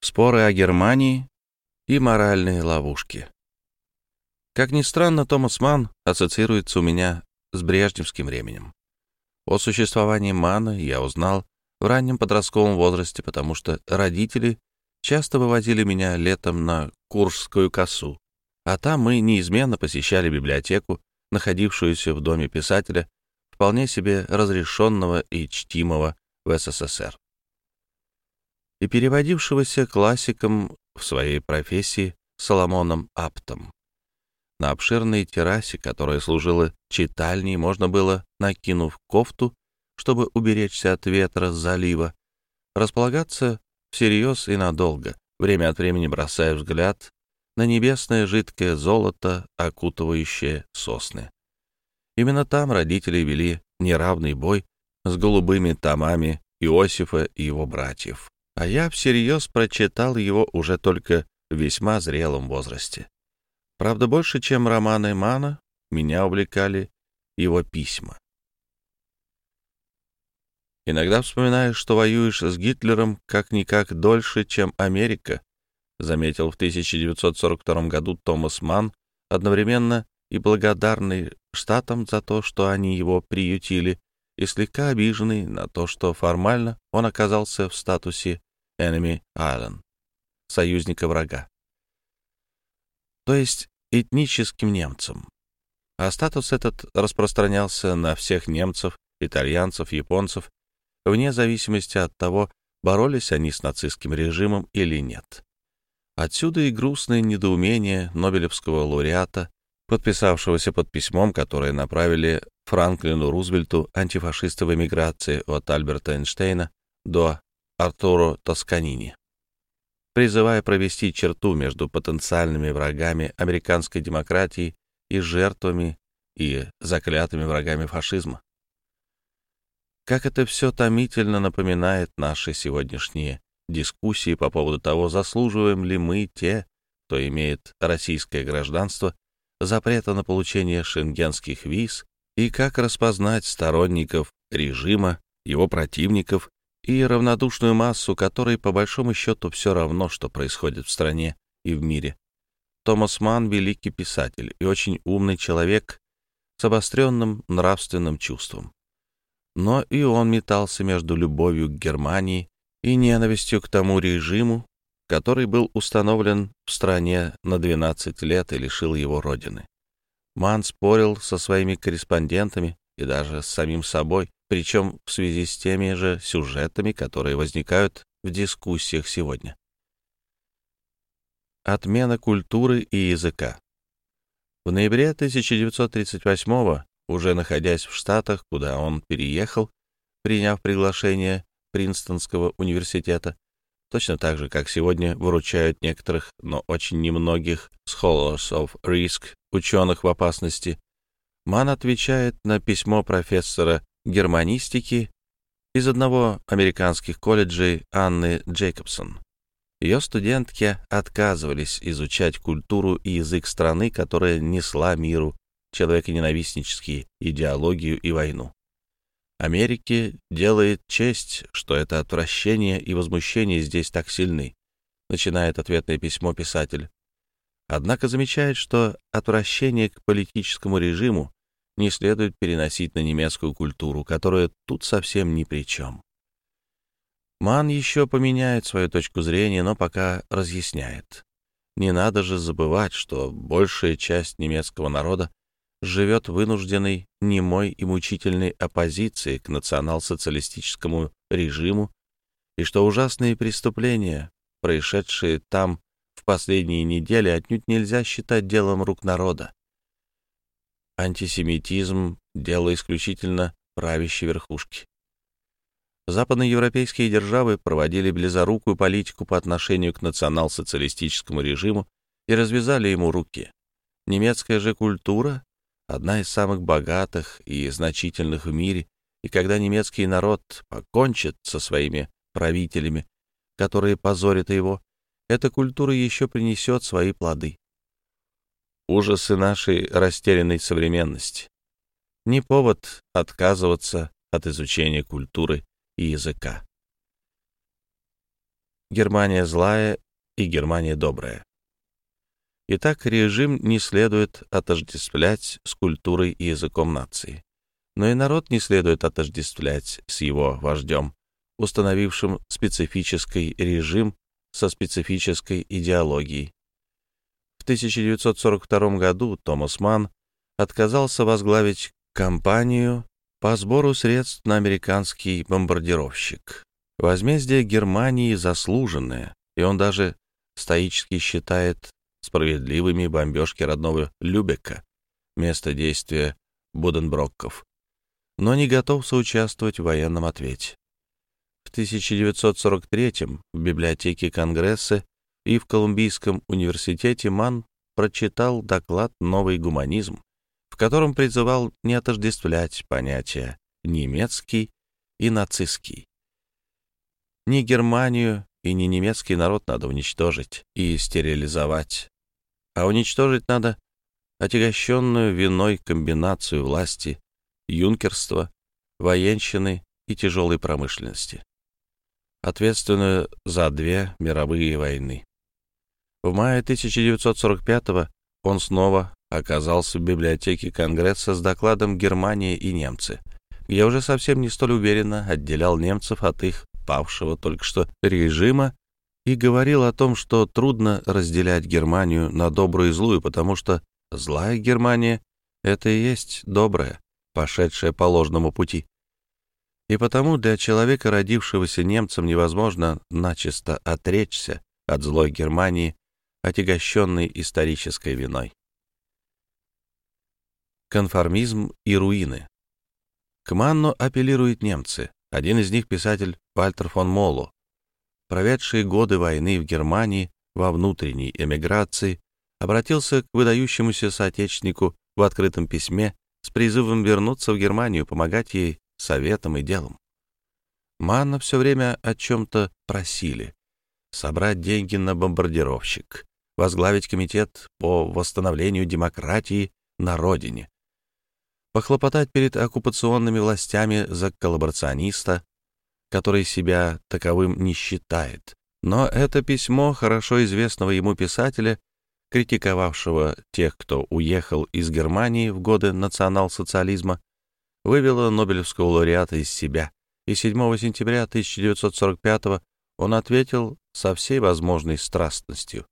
Споры о Германии и моральные ловушки. Как ни странно, Томас Манн ассоциируется у меня с брежневским временем. О существовании Мана я узнал в раннем подростковом возрасте, потому что родители часто вывозили меня летом на Куршскую косу, а там мы неизменно посещали библиотеку, находившуюся в доме писателя, вполне себе разрешенного и чтимого в СССР. И переводившегося классиком в своей профессии Соломоном Аптом. На обширной террасе, которая служила читальней, можно было, накинув кофту, чтобы уберечься от ветра с залива, располагаться всерьез и надолго, время от времени бросая взгляд на небесное жидкое золото, окутывающее сосны. Именно там родители вели неравный бой с голубыми томами Иосифа и его братьев. А я всерьез прочитал его уже только в весьма зрелом возрасте. Правда, больше, чем романы Мана, меня увлекали его письма. Иногда вспоминаешь, что воюешь с Гитлером как-никак дольше, чем Америка, заметил в 1942 году Томас Ман, одновременно и благодарный штатам за то, что они его приютили, и слегка обиженный на то, что формально он оказался в статусе Enemy Island, союзника врага то есть этническим немцам. А статус этот распространялся на всех немцев, итальянцев, японцев, вне зависимости от того, боролись они с нацистским режимом или нет. Отсюда и грустное недоумение Нобелевского лауреата, подписавшегося под письмом, которое направили Франклину Рузвельту антифашисты в эмиграции от Альберта Эйнштейна до Артуро Тосканини призывая провести черту между потенциальными врагами американской демократии и жертвами и заклятыми врагами фашизма. Как это все томительно напоминает наши сегодняшние дискуссии по поводу того, заслуживаем ли мы те, кто имеет российское гражданство, запрета на получение шенгенских виз и как распознать сторонников режима, его противников и равнодушную массу, которой по большому счету все равно, что происходит в стране и в мире. Томас Ман — великий писатель и очень умный человек с обостренным нравственным чувством. Но и он метался между любовью к Германии и ненавистью к тому режиму, который был установлен в стране на 12 лет и лишил его родины. Ман спорил со своими корреспондентами и даже с самим собой, причем в связи с теми же сюжетами, которые возникают в дискуссиях сегодня. Отмена культуры и языка. В ноябре 1938 уже находясь в Штатах, куда он переехал, приняв приглашение Принстонского университета, точно так же, как сегодня выручают некоторых, но очень немногих scholars of risk, ученых в опасности, Ман отвечает на письмо профессора германистики из одного американских колледжей Анны Джейкобсон. Ее студентки отказывались изучать культуру и язык страны, которая несла миру человеконенавистнические идеологию и войну. Америке делает честь, что это отвращение и возмущение здесь так сильны, начинает ответное письмо писатель. Однако замечает, что отвращение к политическому режиму не следует переносить на немецкую культуру, которая тут совсем ни при чем. Ман еще поменяет свою точку зрения, но пока разъясняет. Не надо же забывать, что большая часть немецкого народа живет вынужденной немой и мучительной оппозиции к национал-социалистическому режиму, и что ужасные преступления, происшедшие там в последние недели, отнюдь нельзя считать делом рук народа антисемитизм — дело исключительно правящей верхушки. Западноевропейские державы проводили близорукую политику по отношению к национал-социалистическому режиму и развязали ему руки. Немецкая же культура — одна из самых богатых и значительных в мире, и когда немецкий народ покончит со своими правителями, которые позорят его, эта культура еще принесет свои плоды ужасы нашей растерянной современности. Не повод отказываться от изучения культуры и языка. Германия злая и Германия добрая. Итак, режим не следует отождествлять с культурой и языком нации. Но и народ не следует отождествлять с его вождем, установившим специфический режим со специфической идеологией. В 1942 году Томас Манн отказался возглавить кампанию по сбору средств на американский бомбардировщик. Возмездие Германии заслуженное, и он даже стоически считает справедливыми бомбежки родного Любека, место действия Буденброкков, но не готов соучаствовать в военном ответе. В 1943 в библиотеке Конгресса и в Колумбийском университете Ман прочитал доклад «Новый гуманизм», в котором призывал не отождествлять понятия «немецкий» и «нацистский». Не Германию и не немецкий народ надо уничтожить и стерилизовать, а уничтожить надо отягощенную виной комбинацию власти, юнкерства, военщины и тяжелой промышленности, ответственную за две мировые войны. В мае 1945 он снова оказался в библиотеке Конгресса с докладом «Германия и немцы», где уже совсем не столь уверенно отделял немцев от их павшего только что режима и говорил о том, что трудно разделять Германию на добрую и злую, потому что злая Германия — это и есть добрая, пошедшая по ложному пути. И потому для человека, родившегося немцем, невозможно начисто отречься от злой Германии, отягощенной исторической виной. Конформизм и руины. К Манну апеллируют немцы. Один из них — писатель Вальтер фон Молу, проведший годы войны в Германии во внутренней эмиграции, обратился к выдающемуся соотечественнику в открытом письме с призывом вернуться в Германию, помогать ей советом и делом. Манна все время о чем-то просили. Собрать деньги на бомбардировщик, возглавить комитет по восстановлению демократии на родине, похлопотать перед оккупационными властями за коллаборациониста, который себя таковым не считает. Но это письмо хорошо известного ему писателя, критиковавшего тех, кто уехал из Германии в годы национал-социализма, вывело Нобелевского лауреата из себя, и 7 сентября 1945 он ответил со всей возможной страстностью.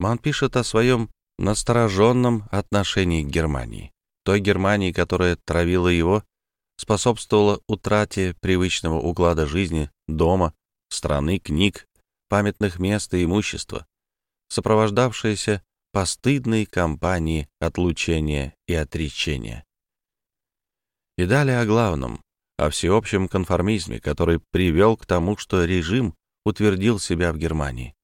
Ман пишет о своем настороженном отношении к Германии, той Германии, которая травила его способствовало утрате привычного уклада жизни, дома, страны, книг, памятных мест и имущества, сопровождавшееся постыдной кампанией отлучения и отречения. И далее о главном, о всеобщем конформизме, который привел к тому, что режим утвердил себя в Германии.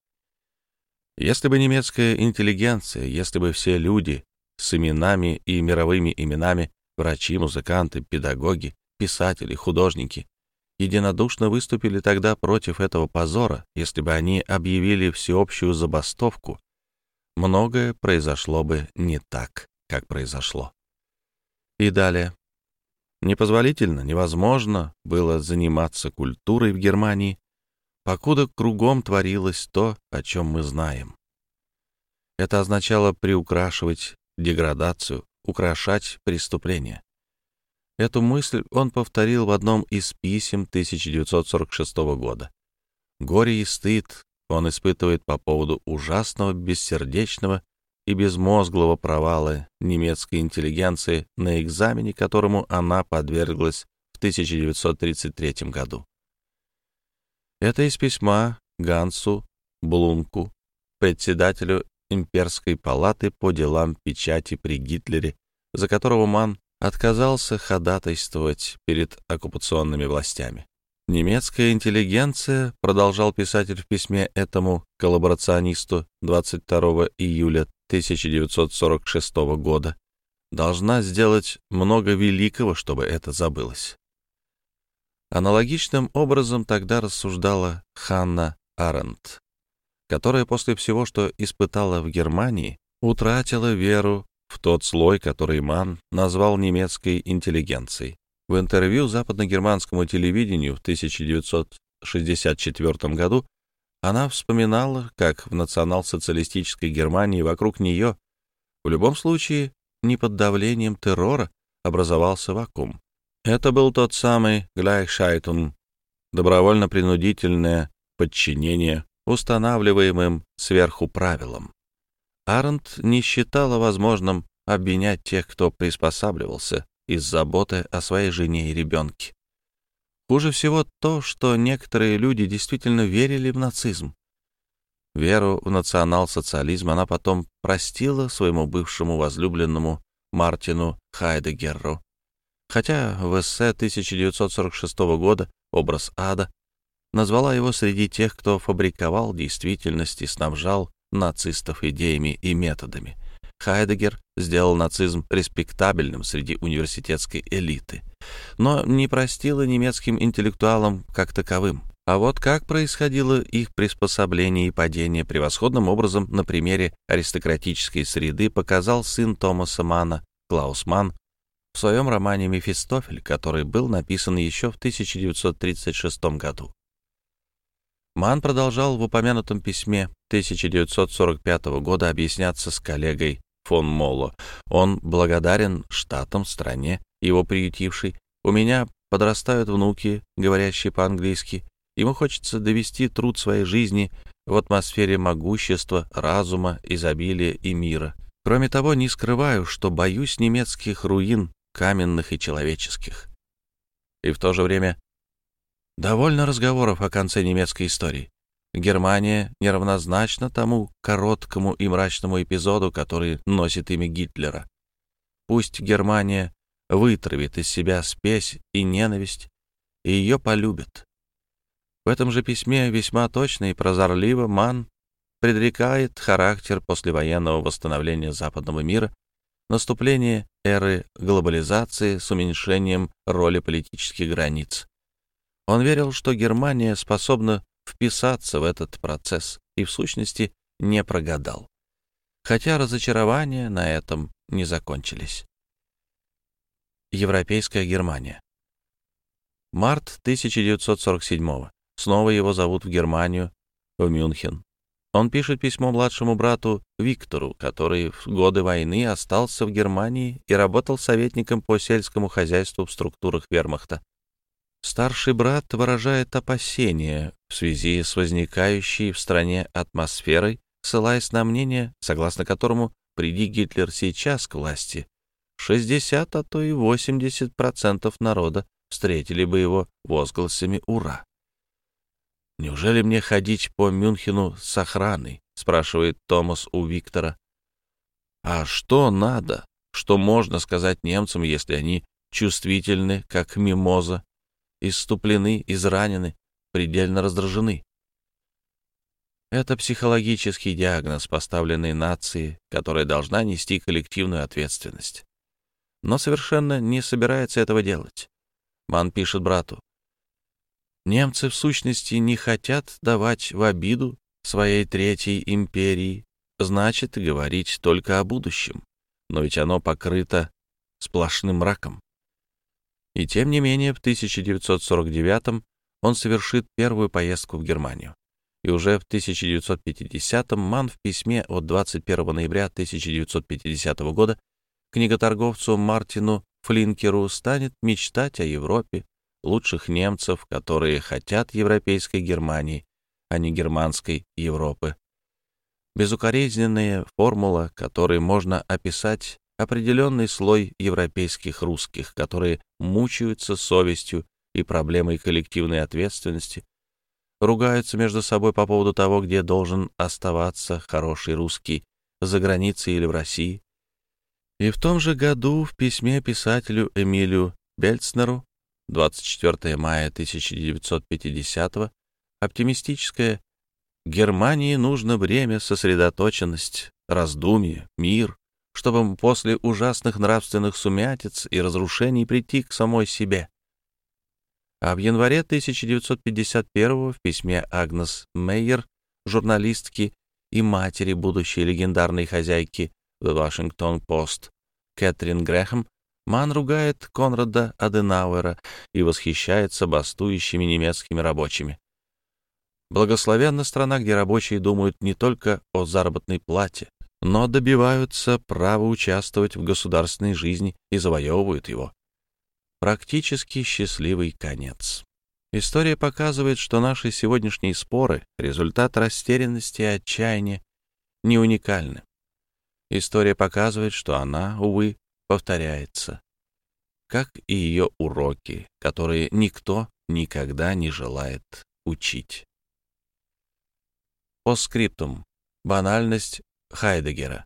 Если бы немецкая интеллигенция, если бы все люди с именами и мировыми именами Врачи, музыканты, педагоги, писатели, художники единодушно выступили тогда против этого позора, если бы они объявили всеобщую забастовку, многое произошло бы не так, как произошло. И далее. Непозволительно, невозможно было заниматься культурой в Германии, покуда кругом творилось то, о чем мы знаем. Это означало приукрашивать деградацию, украшать преступления. Эту мысль он повторил в одном из писем 1946 года. Горе и стыд он испытывает по поводу ужасного, бессердечного и безмозглого провала немецкой интеллигенции на экзамене, которому она подверглась в 1933 году. Это из письма Гансу Блунку, председателю имперской палаты по делам печати при Гитлере, за которого Ман отказался ходатайствовать перед оккупационными властями. Немецкая интеллигенция, продолжал писатель в письме этому коллаборационисту 22 июля 1946 года, должна сделать много великого, чтобы это забылось. Аналогичным образом тогда рассуждала Ханна Аренд которая после всего, что испытала в Германии, утратила веру в тот слой, который Ман назвал немецкой интеллигенцией. В интервью западногерманскому телевидению в 1964 году Она вспоминала, как в национал-социалистической Германии вокруг нее, в любом случае, не под давлением террора, образовался вакуум. Это был тот самый Gleichschaltung, добровольно-принудительное подчинение устанавливаемым сверху правилам. Арнт не считала возможным обвинять тех, кто приспосабливался из заботы о своей жене и ребенке. Хуже всего то, что некоторые люди действительно верили в нацизм. Веру в национал-социализм она потом простила своему бывшему возлюбленному Мартину Хайдегерру. Хотя в эссе 1946 года «Образ ада» назвала его среди тех, кто фабриковал действительность и снабжал нацистов идеями и методами. Хайдегер сделал нацизм респектабельным среди университетской элиты, но не простила немецким интеллектуалам как таковым. А вот как происходило их приспособление и падение превосходным образом на примере аристократической среды показал сын Томаса Мана, Клаус Ман, в своем романе «Мефистофель», который был написан еще в 1936 году. Ман продолжал в упомянутом письме 1945 года объясняться с коллегой фон Молло. Он благодарен штатам, стране, его приютившей. У меня подрастают внуки, говорящие по-английски. Ему хочется довести труд своей жизни в атмосфере могущества, разума, изобилия и мира. Кроме того, не скрываю, что боюсь немецких руин, каменных и человеческих. И в то же время довольно разговоров о конце немецкой истории. Германия неравнозначна тому короткому и мрачному эпизоду, который носит имя Гитлера. Пусть Германия вытравит из себя спесь и ненависть, и ее полюбят. В этом же письме весьма точно и прозорливо Ман предрекает характер послевоенного восстановления западного мира, наступление эры глобализации с уменьшением роли политических границ. Он верил, что Германия способна вписаться в этот процесс и, в сущности, не прогадал. Хотя разочарования на этом не закончились. Европейская Германия. Март 1947 Снова его зовут в Германию, в Мюнхен. Он пишет письмо младшему брату Виктору, который в годы войны остался в Германии и работал советником по сельскому хозяйству в структурах вермахта. Старший брат выражает опасения в связи с возникающей в стране атмосферой, ссылаясь на мнение, согласно которому, приди Гитлер сейчас к власти, 60, а то и 80% народа встретили бы его возгласами «Ура!». «Неужели мне ходить по Мюнхену с охраной?» — спрашивает Томас у Виктора. «А что надо? Что можно сказать немцам, если они чувствительны, как мимоза, исступлены, изранены, предельно раздражены. Это психологический диагноз, поставленный нации, которая должна нести коллективную ответственность. Но совершенно не собирается этого делать. Ман пишет брату. Немцы в сущности не хотят давать в обиду своей Третьей империи, значит, говорить только о будущем. Но ведь оно покрыто сплошным мраком. И тем не менее, в 1949 он совершит первую поездку в Германию. И уже в 1950-м Ман в письме от 21 ноября 1950 года книготорговцу Мартину Флинкеру станет мечтать о Европе, лучших немцев, которые хотят европейской Германии, а не германской Европы. Безукоризненная формула, которой можно описать определенный слой европейских русских, которые мучаются совестью и проблемой коллективной ответственности, ругаются между собой по поводу того, где должен оставаться хороший русский, за границей или в России. И в том же году в письме писателю Эмилию Бельцнеру 24 мая 1950 оптимистическое «Германии нужно время, сосредоточенность, раздумье, мир, чтобы после ужасных нравственных сумятиц и разрушений прийти к самой себе. А в январе 1951 в письме Агнес Мейер, журналистки и матери будущей легендарной хозяйки The Washington Post, Кэтрин Грэхэм, Ман ругает Конрада Аденауэра и восхищается бастующими немецкими рабочими. Благословенна страна, где рабочие думают не только о заработной плате, но добиваются права участвовать в государственной жизни и завоевывают его. Практически счастливый конец. История показывает, что наши сегодняшние споры — результат растерянности и отчаяния, не уникальны. История показывает, что она, увы, повторяется, как и ее уроки, которые никто никогда не желает учить. По скриптум. Банальность Хайдегера.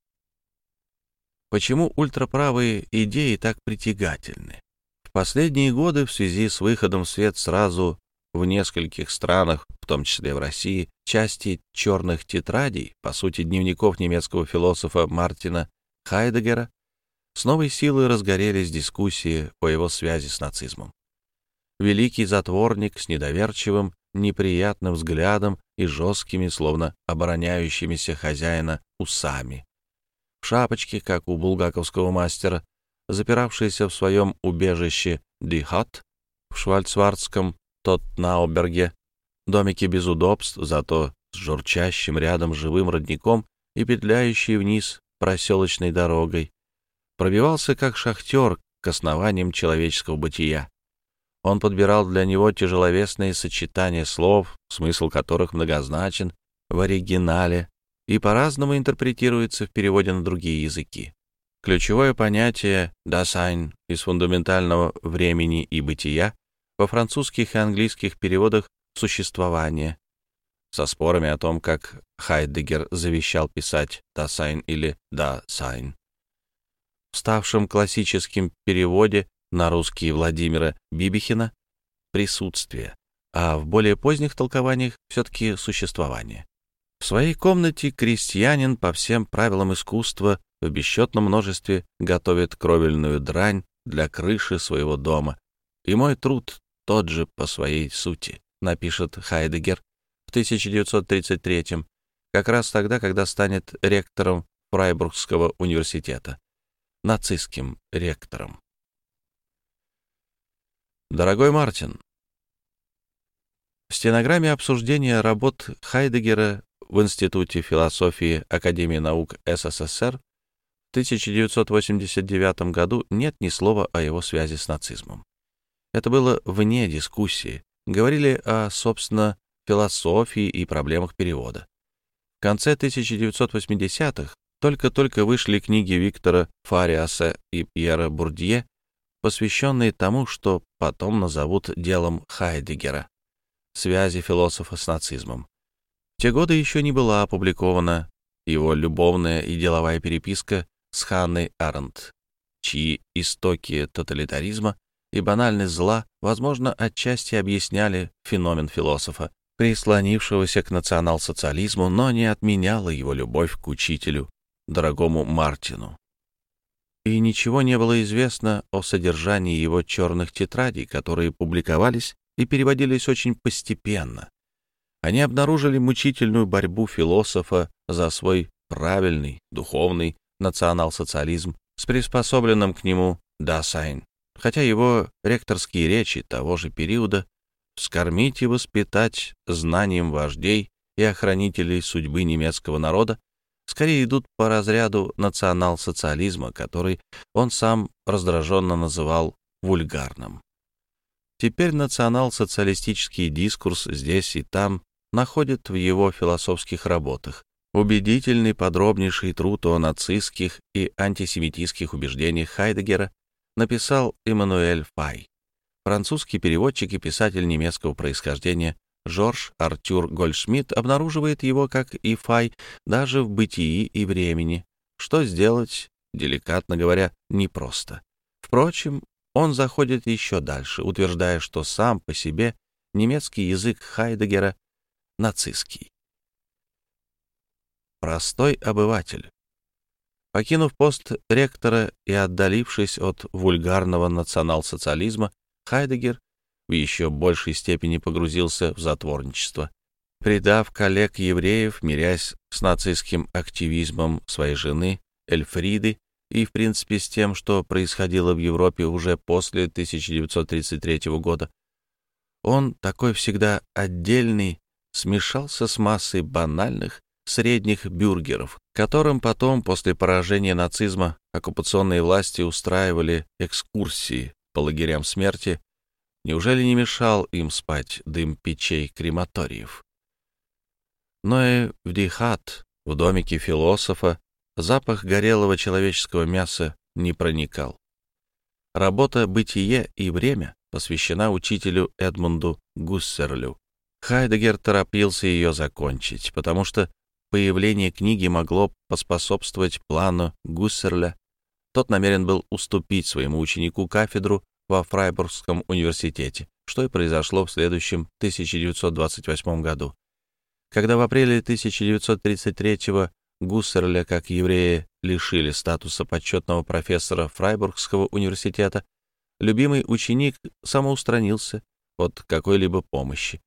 Почему ультраправые идеи так притягательны? В последние годы в связи с выходом в свет сразу в нескольких странах, в том числе в России, части черных тетрадей, по сути дневников немецкого философа Мартина Хайдегера, с новой силой разгорелись дискуссии о его связи с нацизмом. Великий затворник с недоверчивым, неприятным взглядом и жесткими, словно обороняющимися хозяина, усами. В шапочке, как у булгаковского мастера, запиравшийся в своем убежище Дихат в Швальцвардском Тотнауберге, домике без удобств, зато с журчащим рядом живым родником и петляющей вниз проселочной дорогой, пробивался как шахтер к основаниям человеческого бытия. Он подбирал для него тяжеловесные сочетания слов, смысл которых многозначен в оригинале и по-разному интерпретируется в переводе на другие языки. Ключевое понятие «дасайн» из фундаментального времени и бытия во французских и английских переводах «существование», со спорами о том, как Хайдегер завещал писать «дасайн» или «дасайн». Ставшем классическим переводе на русский Владимира Бибихина «присутствие», а в более поздних толкованиях все-таки «существование». В своей комнате крестьянин по всем правилам искусства в бесчетном множестве готовит кровельную дрань для крыши своего дома. И мой труд тот же по своей сути, напишет Хайдегер в 1933 как раз тогда, когда станет ректором Фрайбургского университета, нацистским ректором. Дорогой Мартин, в стенограмме обсуждения работ Хайдегера в Институте философии Академии наук СССР в 1989 году нет ни слова о его связи с нацизмом. Это было вне дискуссии. Говорили о, собственно, философии и проблемах перевода. В конце 1980-х только-только вышли книги Виктора Фариаса и Пьера Бурдье, посвященные тому, что потом назовут делом Хайдегера — связи философа с нацизмом. Те годы еще не была опубликована его любовная и деловая переписка с Ханной Арендт, чьи истоки тоталитаризма и банальность зла, возможно, отчасти объясняли феномен философа, прислонившегося к национал-социализму, но не отменяла его любовь к учителю, дорогому Мартину. И ничего не было известно о содержании его черных тетрадей, которые публиковались и переводились очень постепенно, они обнаружили мучительную борьбу философа за свой правильный, духовный национал-социализм с приспособленным к нему «дасайн», хотя его ректорские речи того же периода «вскормить и воспитать знанием вождей и охранителей судьбы немецкого народа» скорее идут по разряду национал-социализма, который он сам раздраженно называл вульгарным. Теперь национал-социалистический дискурс здесь и там находит в его философских работах. Убедительный подробнейший труд о нацистских и антисемитистских убеждениях Хайдегера написал Эммануэль Фай, французский переводчик и писатель немецкого происхождения Жорж Артюр Гольдшмидт обнаруживает его, как и Фай, даже в бытии и времени, что сделать, деликатно говоря, непросто. Впрочем, он заходит еще дальше, утверждая, что сам по себе немецкий язык Хайдегера нацистский. Простой обыватель. Покинув пост ректора и отдалившись от вульгарного национал-социализма, Хайдегер в еще большей степени погрузился в затворничество. Предав коллег-евреев, мирясь с нацистским активизмом своей жены Эльфриды и, в принципе, с тем, что происходило в Европе уже после 1933 года, он, такой всегда отдельный, смешался с массой банальных средних бюргеров, которым потом, после поражения нацизма, оккупационные власти устраивали экскурсии по лагерям смерти, неужели не мешал им спать дым печей крематориев? Но и в Дихат, в домике философа, запах горелого человеческого мяса не проникал. Работа «Бытие и время» посвящена учителю Эдмунду Гуссерлю. Хайдегер торопился ее закончить, потому что появление книги могло поспособствовать плану Гуссерля. Тот намерен был уступить своему ученику кафедру во Фрайбургском университете, что и произошло в следующем 1928 году. Когда в апреле 1933 Гуссерля, как еврея, лишили статуса почетного профессора Фрайбургского университета, любимый ученик самоустранился от какой-либо помощи.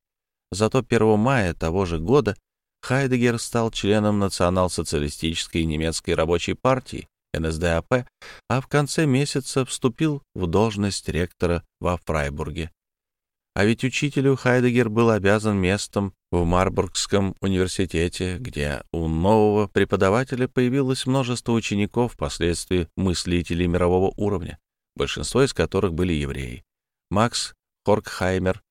Зато 1 мая того же года Хайдегер стал членом Национал-социалистической немецкой рабочей партии НСДАП, а в конце месяца вступил в должность ректора во Фрайбурге. А ведь учителю Хайдегер был обязан местом в Марбургском университете, где у нового преподавателя появилось множество учеников, впоследствии мыслителей мирового уровня, большинство из которых были евреи. Макс Хоркхаймер,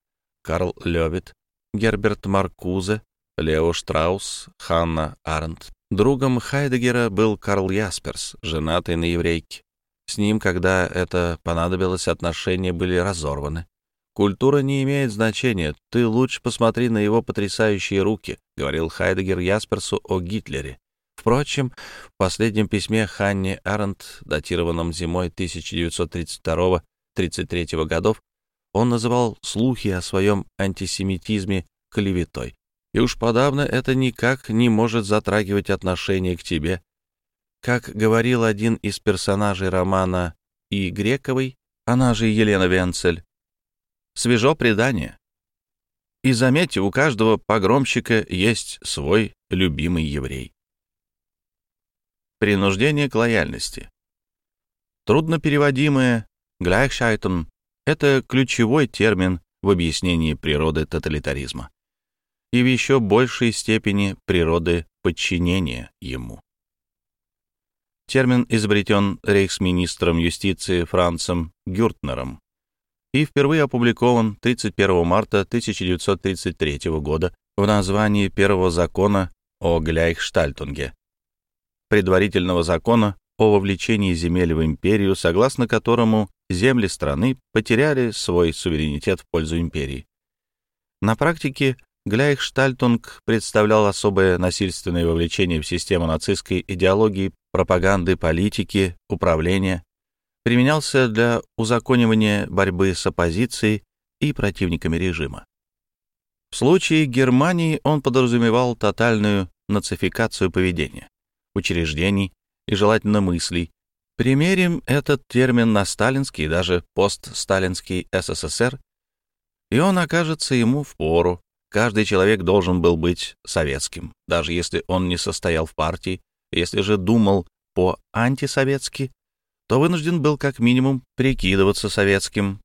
Карл Левит, Герберт Маркузе, Лео Штраус, Ханна Арендт. Другом Хайдегера был Карл Ясперс, женатый на еврейке. С ним, когда это понадобилось, отношения были разорваны. «Культура не имеет значения. Ты лучше посмотри на его потрясающие руки», — говорил Хайдегер Ясперсу о Гитлере. Впрочем, в последнем письме Ханне Арендт, датированном зимой 1932-33 годов, он называл слухи о своем антисемитизме клеветой. И уж подавно это никак не может затрагивать отношение к тебе. Как говорил один из персонажей романа И. Грековой, она же Елена Венцель, свежо предание. И заметьте, у каждого погромщика есть свой любимый еврей. Принуждение к лояльности. Трудно переводимое «Gleichscheiten» — это ключевой термин в объяснении природы тоталитаризма и в еще большей степени природы подчинения ему. Термин изобретен рейхсминистром юстиции Францем Гюртнером и впервые опубликован 31 марта 1933 года в названии первого закона о Гляйхштальтунге, предварительного закона о вовлечении земель в империю, согласно которому земли страны потеряли свой суверенитет в пользу империи. На практике Гляйхштальтунг представлял особое насильственное вовлечение в систему нацистской идеологии, пропаганды, политики, управления, применялся для узаконивания борьбы с оппозицией и противниками режима. В случае Германии он подразумевал тотальную нацификацию поведения, учреждений и желательно мыслей. Примерим этот термин на сталинский и даже постсталинский СССР, и он окажется ему в пору. Каждый человек должен был быть советским, даже если он не состоял в партии, если же думал по-антисоветски, то вынужден был как минимум прикидываться советским.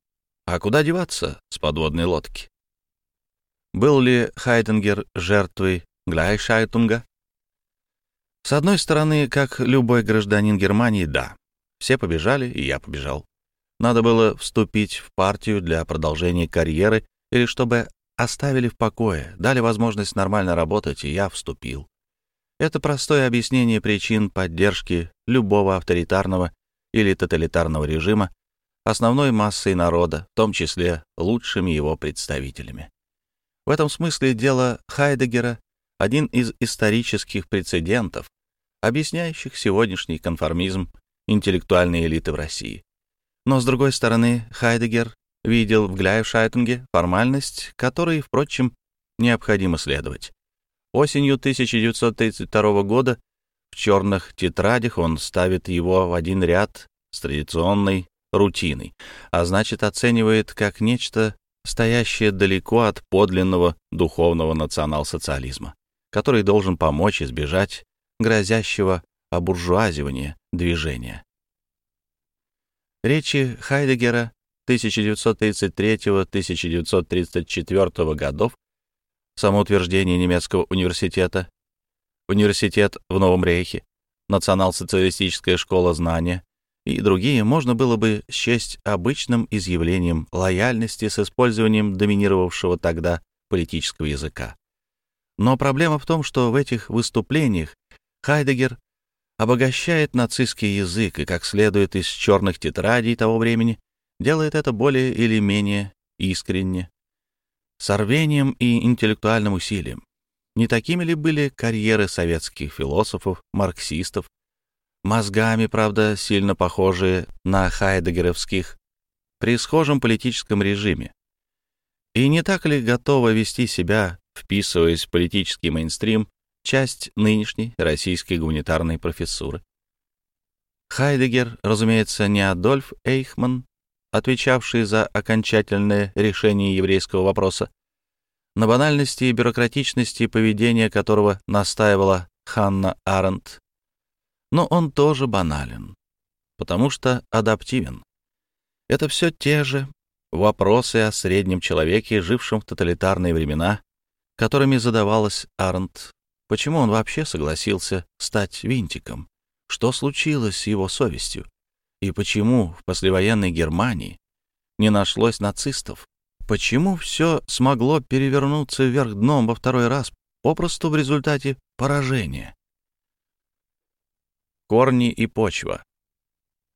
А куда деваться с подводной лодки? Был ли Хайденгер жертвой Гляйшайтунга? С одной стороны, как любой гражданин Германии, да. Все побежали, и я побежал. Надо было вступить в партию для продолжения карьеры или чтобы оставили в покое, дали возможность нормально работать, и я вступил. Это простое объяснение причин поддержки любого авторитарного или тоталитарного режима основной массой народа, в том числе лучшими его представителями. В этом смысле дело Хайдегера — один из исторических прецедентов, объясняющих сегодняшний конформизм интеллектуальной элиты в России. Но, с другой стороны, Хайдегер видел в Гляйвшайтинге формальность, которой, впрочем, необходимо следовать. Осенью 1932 года в черных тетрадях он ставит его в один ряд с традиционной рутиной, а значит оценивает как нечто, стоящее далеко от подлинного духовного национал-социализма, который должен помочь избежать грозящего обуржуазивания движения. Речи Хайдегера 1933-1934 годов самоутверждение немецкого университета, университет в Новом Рейхе, национал-социалистическая школа знания и другие можно было бы счесть обычным изъявлением лояльности с использованием доминировавшего тогда политического языка. Но проблема в том, что в этих выступлениях Хайдегер обогащает нацистский язык и, как следует из черных тетрадей того времени, делает это более или менее искренне, с рвением и интеллектуальным усилием. Не такими ли были карьеры советских философов, марксистов, мозгами, правда, сильно похожие на хайдегеровских, при схожем политическом режиме? И не так ли готова вести себя, вписываясь в политический мейнстрим, часть нынешней российской гуманитарной профессуры? Хайдегер, разумеется, не Адольф Эйхман, отвечавший за окончательное решение еврейского вопроса, на банальности и бюрократичности поведения которого настаивала Ханна Аренд. Но он тоже банален, потому что адаптивен. Это все те же вопросы о среднем человеке, жившем в тоталитарные времена, которыми задавалась Аренд. Почему он вообще согласился стать винтиком? Что случилось с его совестью? И почему в послевоенной Германии не нашлось нацистов? Почему все смогло перевернуться вверх дном во второй раз, попросту в результате поражения? Корни и почва.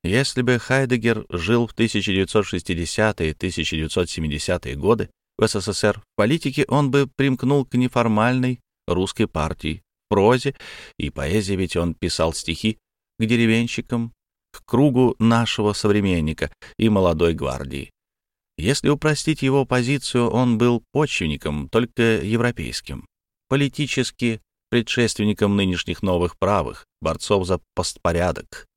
Если бы Хайдегер жил в 1960-е 1970-е годы в СССР, в политике он бы примкнул к неформальной русской партии, прозе и поэзии, ведь он писал стихи к деревенщикам, к кругу нашего современника и молодой гвардии. Если упростить его позицию, он был почвенником, только европейским, политически предшественником нынешних новых правых, борцов за постпорядок.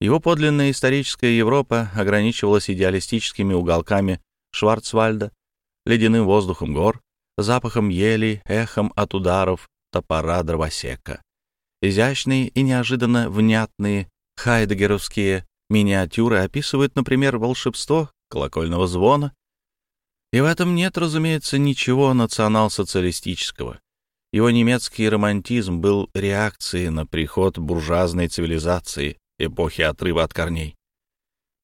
Его подлинная историческая Европа ограничивалась идеалистическими уголками Шварцвальда, ледяным воздухом гор, запахом ели, эхом от ударов топора дровосека. Изящные и неожиданно внятные хайдегеровские миниатюры описывают, например, волшебство колокольного звона. И в этом нет, разумеется, ничего национал-социалистического. Его немецкий романтизм был реакцией на приход буржуазной цивилизации эпохи отрыва от корней.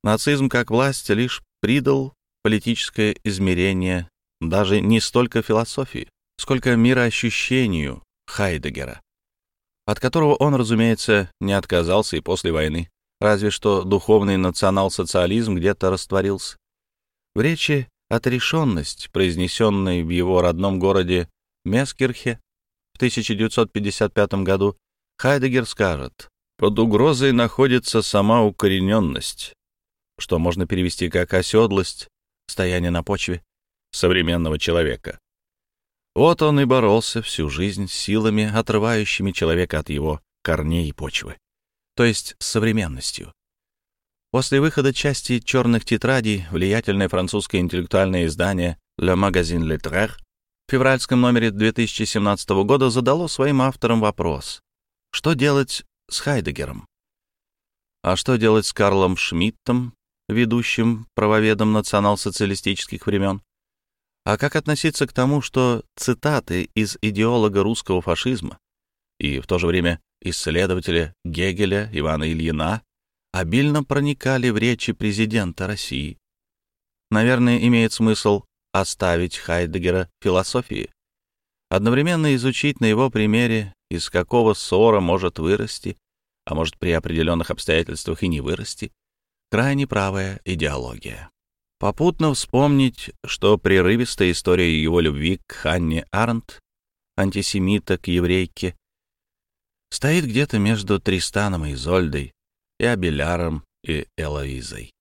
Нацизм как власть лишь придал политическое измерение даже не столько философии, сколько мироощущению Хайдегера, от которого он, разумеется, не отказался и после войны разве что духовный национал-социализм где-то растворился. В речи «отрешенность», произнесенной в его родном городе Мескирхе в 1955 году, Хайдегер скажет, «Под угрозой находится сама укорененность», что можно перевести как оседлость, стояние на почве современного человека. Вот он и боролся всю жизнь с силами, отрывающими человека от его корней и почвы то есть с современностью. После выхода части «Черных тетрадей» влиятельное французское интеллектуальное издание «Le Magazine Littéraire» в февральском номере 2017 года задало своим авторам вопрос «Что делать с Хайдегером?» А что делать с Карлом Шмидтом, ведущим правоведом национал-социалистических времен? А как относиться к тому, что цитаты из идеолога русского фашизма и в то же время исследователя Гегеля Ивана Ильина обильно проникали в речи президента России. Наверное, имеет смысл оставить Хайдегера философии, одновременно изучить на его примере, из какого ссора может вырасти, а может при определенных обстоятельствах и не вырасти, крайне правая идеология. Попутно вспомнить, что прерывистая история его любви к Ханне Арнт, антисемита к еврейке, стоит где-то между Тристаном и Изольдой и Абеляром и Элоизой.